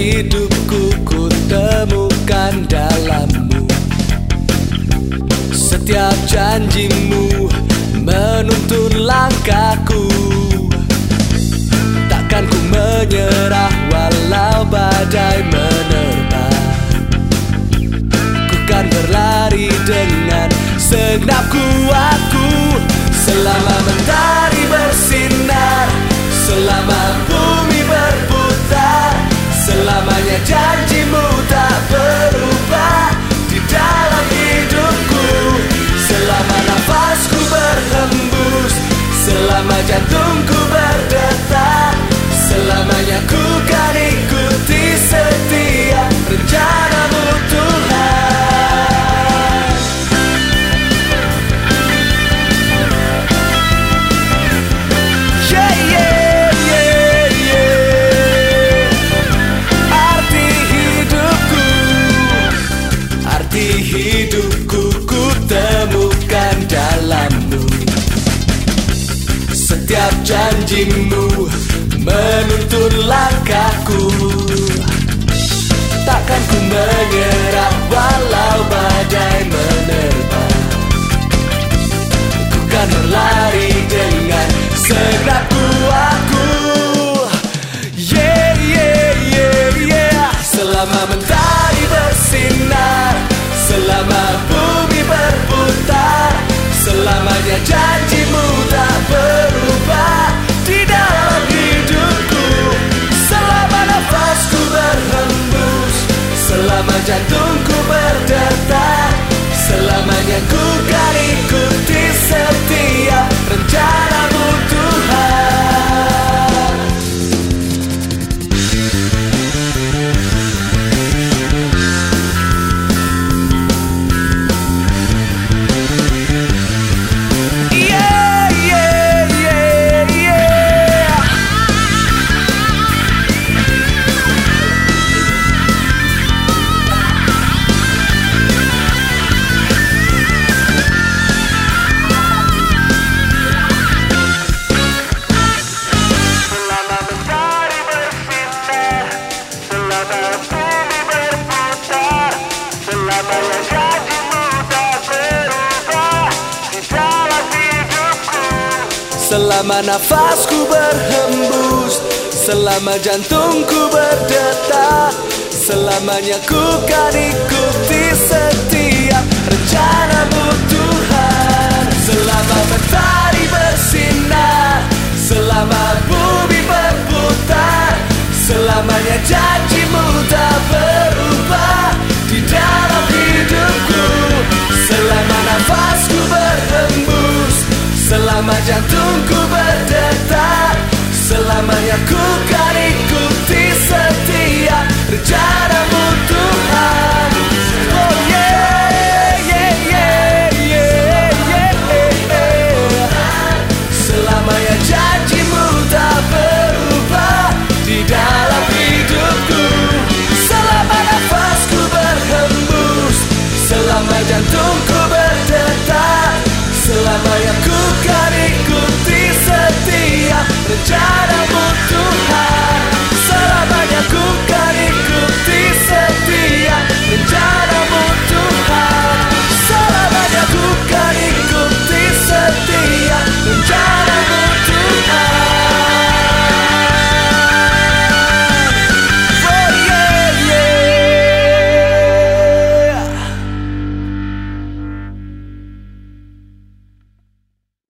hidupku ku temukan dalammu. Setiap janjimu menuntun langkahku. Takkan ku menyerah walau Selama jantungku berdetak Selamanya ku kan ikuti setiap rencanamu janjimu menuntun langkahku. Takkan ku menyerah walau badai menerpa Ku kan berlari dengan segenap Selama jantungku berdetak Selamanya ku kan ikuti setiap Selama nafasku berhembus Selama jantungku berdetak Selamanya ku kan ikuti setiap rencanamu Tuhan. Selama mentari